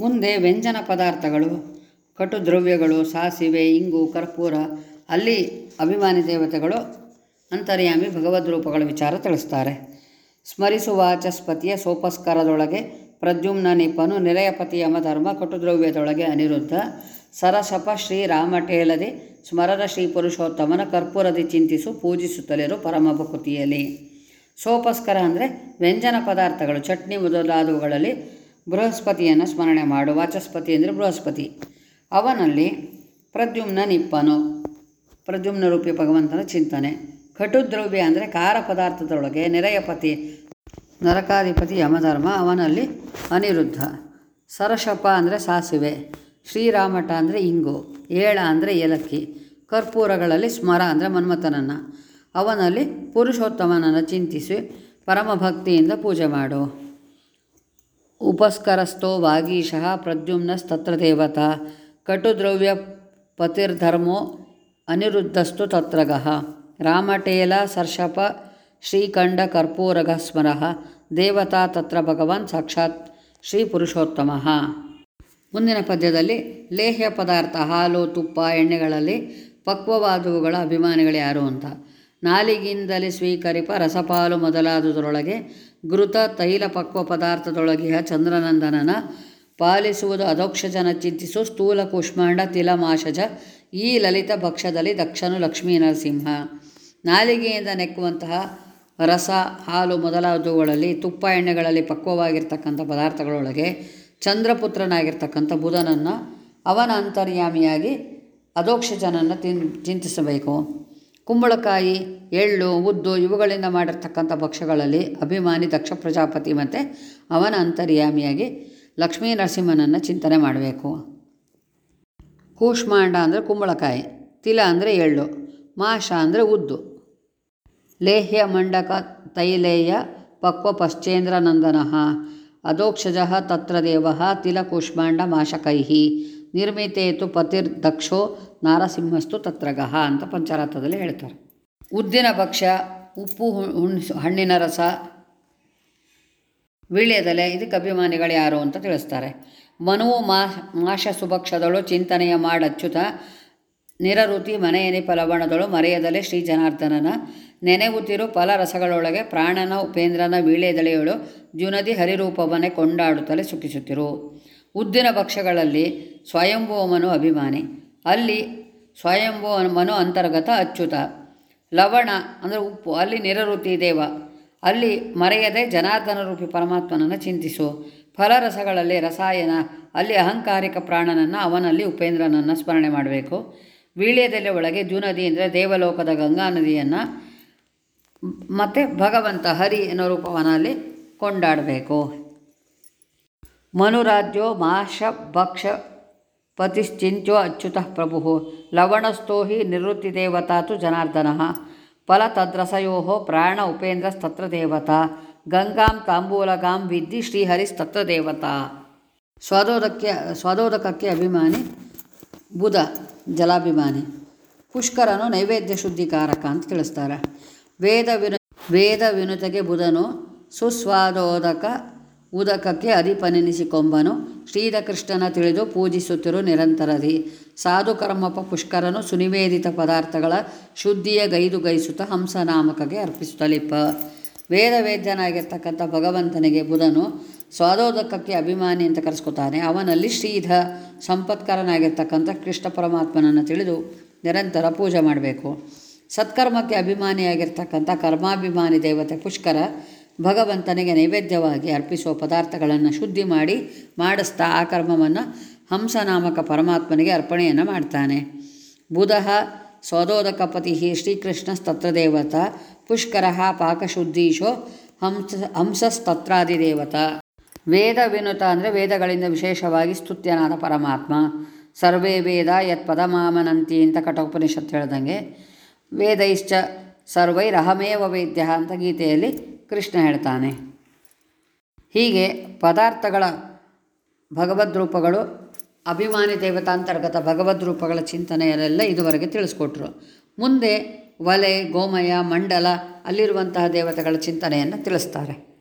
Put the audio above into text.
ಮುಂದೆ ವ್ಯಂಜನ ಪದಾರ್ಥಗಳು ಕಟು ದ್ರವ್ಯಗಳು ಸಾಸಿವೆ, ಇಂಗು, ಕರ್ಪೂರ, ಅಲ್ಲಿ ಅಭಿಮಾನಿ ದೇವತೆಗಳು, ಅಂತರ್ಯಾಮಿ, ಭಗವದ್ ರೂಪಗಳ ವಿಚಾರ ತಿಳಿಸ್ತಾರೆ. ಸ್ಮರಿಸುವಾಚಸ್ಪತಿಯ ಸೋಪಸ್ಕರದೊಳಗೆ ಪ್ರದ್ಯುಮ್ನ ನಿಪನು ನಿಲಯಪತಿ ಯಮಧರ್ಮ ಕಟುದ್ರವ್ಯದೊಳಗೆ ಅನಿರುದ್ಧ. ಸರಸಪ ಶ್ರೀ ಸ್ಮರದ ಶ್ರೀ ಪುರುಷೋತ್ತಮನ ಕರ್ಪೂರದಿ ಚಿಂತಿಸು ಪೂಜಿಸುತ್ತಲಿರು ಪರಮ ಭಕೃತಿಯಲ್ಲಿ ಸೋಪಸ್ಕರ ಅಂದರೆ ವ್ಯಂಜನ ಪದಾರ್ಥಗಳು, ಚಟ್ನಿ ಮೊದಲಾದವುಗಳಲ್ಲಿ ಬೃಹಸ್ಪತಿಯನ್ನು ಸ್ಮರಣೆ ಮಾಡು. ವಾಚಸ್ಪತಿ ಅಂದರೆ ಬೃಹಸ್ಪತಿ. ಅವನಲ್ಲಿ ಪ್ರದ್ಯುಮ್ನ ನಿಪ್ಪನು. ಪ್ರದ್ಯುಮ್ನ ರೂಪಿ ಭಗವಂತನ ಚಿಂತನೆ. ಕಟುದ್ರವ್ಯ ಅಂದರೆ ಖಾರ ಪದಾರ್ಥದೊಳಗೆ ನೆರೆಯಪತಿ. ನರಕಾಧಿಪತಿ ಯಮಧರ್ಮ ಅವನಲ್ಲಿ ಅನಿರುದ್ಧ. ಸರಶಪ ಅಂದರೆ ಸಾಸಿವೆ. ಶ್ರೀರಾಮಟ ಅಂದರೆ ಇಂಗು. ಏಳ ಅಂದರೆ ಏಲಕ್ಕಿ. ಕರ್ಪೂರಗಳಲ್ಲಿ ಸ್ಮರ ಅಂದರೆ ಮನ್ಮಥನನ್ನು. ಅವನಲ್ಲಿ ಪುರುಷೋತ್ತಮನನ್ನು ಚಿಂತಿಸಿ ಪರಮಭಕ್ತಿಯಿಂದ ಪೂಜೆ ಮಾಡು. ಉಪಸ್ಕರಸ್ಥೋ ವಾಗೀಶಃ ಪ್ರದ್ಯುಮ್ನಸ್ತತ್ರ ದೇವತಾ, ಕಟುದ್ರವ್ಯ ಪತಿರ್ಧರ್ಮೋ ಅನಿರುದ್ಧಸ್ತು ತತ್ರಗಃ. ರಾಮಟೇಲ ಸರ್ಷಪ ಶ್ರೀಕಂಡ ಕರ್ಪೂರಗ ಸ್ಮರಃ. ದೇವತಾ ತತ್ರ ಭಗವಾನ್ ಸಾಕ್ಷಾತ್ ಶ್ರೀ ಪುರುಷೋತ್ತಮ ಮುಂದಿನ ಪದ್ಯದಲ್ಲಿ ಲೇಹ್ಯ ಪದಾರ್ಥ ಹಾಲು ತುಪ್ಪ ಎಣ್ಣೆಗಳಲ್ಲಿ ಪಕ್ವವಾದವುಗಳ ಅಭಿಮಾನಿಗಳು ಯಾರು ಅಂತ. ನಾಲಿಗಿಂದಲೇ ಸ್ವೀಕರಿಪ ರಸಪಾಲು ಮೊದಲಾದುದರೊಳಗೆ ಘೃತ ತೈಲ ಪಕ್ವ ಪದಾರ್ಥದೊಳಗಿಹ ಚಂದ್ರನಂದನನ ಪಾಲಿಸುವುದು ಅಧೋಕ್ಷಜನ ಚಿಂತಿಸು ಸ್ಥೂಲ ಕುಷ್ಮಾಂಡ ತಿಲಮಾಶಜ ಈ ಲಲಿತ ಭಕ್ಷದಲ್ಲಿ ದಕ್ಷನು ಲಕ್ಷ್ಮೀ ನರಸಿಂಹ. ನಾಲಿಗೆಯಿಂದ ನೆಕ್ಕುವಂತಹ ರಸ, ಹಾಲು ಮೊದಲಾದವುಗಳಲ್ಲಿ ತುಪ್ಪ ಎಣ್ಣೆಗಳಲ್ಲಿ ಪಕ್ವವಾಗಿರ್ತಕ್ಕಂಥ ಪದಾರ್ಥಗಳೊಳಗೆ ಚಂದ್ರಪುತ್ರನಾಗಿರ್ತಕ್ಕಂಥ ಬುಧನನ್ನು ಅವನ ಅಂತರ್ಯಾಮಿಯಾಗಿ ಅಧೋಕ್ಷಜನನ್ನು ತಿನ್, ಚಿಂತಿಸಬೇಕು. ಕುಂಬಳಕಾಯಿ, ಎಳ್ಳು, ಉದ್ದು ಇವುಗಳಿಂದ ಮಾಡಿರ್ತಕ್ಕಂಥ ಭಕ್ಷ್ಯಗಳಲ್ಲಿ ಅಭಿಮಾನಿ ದಕ್ಷ ಪ್ರಜಾಪತಿ ಮತ್ತು ಅವನ ಅಂತರ್ಯಾಮಿಯಾಗಿ ಲಕ್ಷ್ಮೀ ನರಸಿಂಹನನ್ನು ಚಿಂತನೆ ಮಾಡಬೇಕು. ಕೂಷ್ಮಾಂಡ ಅಂದರೆ ಕುಂಬಳಕಾಯಿ, ತಿಲ ಅಂದರೆ ಎಳ್ಳು ಮಾಷ ಅಂದರೆ ಉದ್ದು. ಲೇಹ್ಯ ಮಂಡಕ ತೈಲೇಯ ಪಕ್ವ ಪಶ್ಚೇಂದ್ರ ನಂದನಃ ಅಧೋಕ್ಷಜ ತತ್ರ ತಿಲ ಕೂಷ್ಮಾಂಡ ಮಾಷಕೈಹಿ ನಿರ್ಮಿತೇತು ಪತಿರ್ದಕ್ಷೋ ನಾರಸಿಂಹಸ್ತು ತತ್ರಗಹ ಅಂತ ಪಂಚರಾತ್ರದಲ್ಲಿ ಹೇಳ್ತಾರೆ. ಉದ್ದಿನ ಭಕ್ಷ್ಯ, ಉಪ್ಪು ಹಣ್ಣಿನ ರಸ, ವೀಳ್ಯದೆಲೆ, ಇದಕ್ಕೆ ಅಭಿಮಾನಿಗಳು ಯಾರು ಅಂತ ತಿಳಿಸ್ತಾರೆ. ಮನುವು ಮಾ ಮಾಷ ಸುಭಕ್ಷದಳು, ಚಿಂತನೆಯ ಮಾಡಚ್ಚುತ ನಿರಋತಿ ಮನೆಯನಿ ಫಲವಣದಳು, ಮರೆಯದಲೆ ಶ್ರೀ ಜನಾರ್ದನನ ನೆನೆಗುತ್ತಿರು ಫಲರಸಗಳೊಳಗೆ ಪ್ರಾಣನ, ಉಪೇಂದ್ರನ ವೀಳ್ಯದೆಳೆಯಳು ಜುನದಿ ಹರಿರೂಪವನ್ನೇ ಕೊಂಡಾಡುತ್ತಲೇ ಸುಖಿಸುತ್ತಿರು. ಉದ್ದಿನ ಭಕ್ಷ್ಯಗಳಲ್ಲಿ ಸ್ವಯಂಭೂಮನು ಅಭಿಮಾನಿ. ಅಲ್ಲಿ ಸ್ವಯಂಭೂ ಮನು ಅಂತರ್ಗತ ಅಚ್ಯುತ. ಲವಣ ಅಂದರೆ ಉಪ್ಪು. ಅಲ್ಲಿ ನಿರಋತಿ ದೇವ. ಅಲ್ಲಿ ಮರೆಯದೆ ಜನಾರ್ದನ ರೂಪಿ ಪರಮಾತ್ಮನನ್ನು ಚಿಂತಿಸು. ಫಲರಸಗಳಲ್ಲಿ ರಸಾಯನ, ಅಲ್ಲಿ ಅಹಂಕಾರಿಕ ಪ್ರಾಣನನ್ನು ಅವನಲ್ಲಿ ಉಪೇಂದ್ರನನ್ನು ಸ್ಮರಣೆ ಮಾಡಬೇಕು. ವೀಳ್ಯದಲ್ಲಿ ಒಳಗೆ ಜೂನದಿ ಅಂದರೆ ದೇವಲೋಕದ ಗಂಗಾ ನದಿಯನ್ನು ಮತ್ತು ಭಗವಂತ ಹರಿ ಅನ್ನೋ ರೂಪವನಲ್ಲಿ ಕೊಂಡಾಡಬೇಕು. ಮನುರಾಜ್ಯೋ ಮಾಷ ಭಕ್ಷ ಪತಿಶ್ಚಿಂತ್ಯೋ ಅಚ್ಯುತಃ ಪ್ರಭು, ಲವಣಸ್ಥೋ ಹಿ ನಿವೃತ್ತಿ ದೇವತಾತು ಜನಾರ್ದನ ಫಲ ತದ್ರಸಯೋ ಪ್ರಾಣ ಉಪೇಂದ್ರಸ್ತತ್ರ ದೇವತಾ, ಗಂಗಾಂ ತಾಂಬೂಲಗಾಂ ವಿದ್ಧಿ ಶ್ರೀಹರಿಸ್ತತ್ರ ದೇವತಾ. ಸ್ವಾದೋದಕ್ಕೆ, ಸ್ವಾದೋದಕಕ್ಕೆ ಅಭಿಮಾನಿ ಬುಧ ಜಲಾಭಿಮಾನಿ. ಪುಷ್ಕರನು ನೈವೇದ್ಯ ಶುದ್ಧಿಕಾರಕ ಅಂತ ತಿಳಿಸ್ತಾರೆ. ವೇದ ವಿನು, ವೇದ ವಿನುತೆಗೆ ಬುಧನು ಸುಸ್ವಾದೋದಕ ಉದಕಕ್ಕೆ ಅಧಿಪನೆನಿಸಿಕೊಂಬನು ಶ್ರೀರಕೃಷ್ಣನ ತಿಳಿದು ಪೂಜಿಸುತ್ತಿರು ನಿರಂತರದಿ. ಸಾಧು ಕರ್ಮಪ ಪುಷ್ಕರನು ಸುನಿವೇದಿತ ಪದಾರ್ಥಗಳ ಶುದ್ಧಿಯ ಗೈದು ಗೈಸುತ್ತ ಹಂಸನಾಮಕಗೆ ಅರ್ಪಿಸುತ್ತಲಿಪ್ಪ. ವೇದ ವೇದ್ಯನಾಗಿರ್ತಕ್ಕಂಥ ಭಗವಂತನಿಗೆ ಬುಧನು ಸ್ವಾದೋದಕಕ್ಕೆ ಅಭಿಮಾನಿ ಅಂತ ಕರೆಸ್ಕೊತಾನೆ. ಅವನಲ್ಲಿ ಶ್ರೀಧ ಸಂಪತ್ಕರನಾಗಿರ್ತಕ್ಕಂಥ ಕೃಷ್ಣ ಪರಮಾತ್ಮನನ್ನು ತಿಳಿದು ನಿರಂತರ ಪೂಜೆ ಮಾಡಬೇಕು. ಸತ್ಕರ್ಮಕ್ಕೆ ಅಭಿಮಾನಿಯಾಗಿರ್ತಕ್ಕಂಥ ಕರ್ಮಾಭಿಮಾನಿ ದೇವತೆ ಪುಷ್ಕರ ಭಗವಂತನಿಗೆ ನೈವೇದ್ಯವಾಗಿ ಅರ್ಪಿಸುವ ಪದಾರ್ಥಗಳನ್ನು ಶುದ್ಧಿ ಮಾಡಿ ಮಾಡಿಸ್ತಾ ಆ ಕರ್ಮವನ್ನು ಹಂಸನಾಮಕ ಪರಮಾತ್ಮನಿಗೆ ಅರ್ಪಣೆಯನ್ನು ಮಾಡ್ತಾನೆ. ಬುಧ ಶ್ರೀಕೃಷ್ಣ ಸ್ತತ್ರದೇವತ ಪುಷ್ಕರ ಪಾಕಶುದ್ಧೀಶೋ ಹಂಸ ಹಂಸಸ್ತತ್ರಾದಿದೇವತ. ವೇದ ವಿನುತ ಅಂದರೆ ವೇದಗಳಿಂದ ವಿಶೇಷವಾಗಿ ಸ್ತುತ್ಯನಾದ ಪರಮಾತ್ಮ. ಸರ್ವೇ ವೇದ ಯತ್ ಪದಮಾಮನಂತಿ ಅಂತ ಕಠೋಪನಿಷತ್ ಹೇಳ್ದಂಗೆ, ವೇದೈಶ್ಚ ಸರ್ವೈರಹಮೇವ ವೇದ್ಯ ಅಂತ ಗೀತೆಯಲ್ಲಿ ಕೃಷ್ಣ ಹೇಳ್ತಾನೆ. ಹೀಗೆ ಪದಾರ್ಥಗಳ ಭಗವದ್ರೂಪಗಳು ಅಭಿಮಾನಿ ದೇವತಾಂತರ್ಗತ ಭಗವದ್ರೂಪಗಳ ಚಿಂತನೆಯಲ್ಲೆಲ್ಲ ಇದುವರೆಗೆ ತಿಳಿಸ್ಕೊಟ್ರು. ಮುಂದೆ ವಲೆ, ಗೋಮಯ, ಮಂಡಲ ಅಲ್ಲಿರುವಂತಹ ದೇವತೆಗಳ ಚಿಂತನೆಯನ್ನು ತಿಳಿಸ್ತಾರೆ.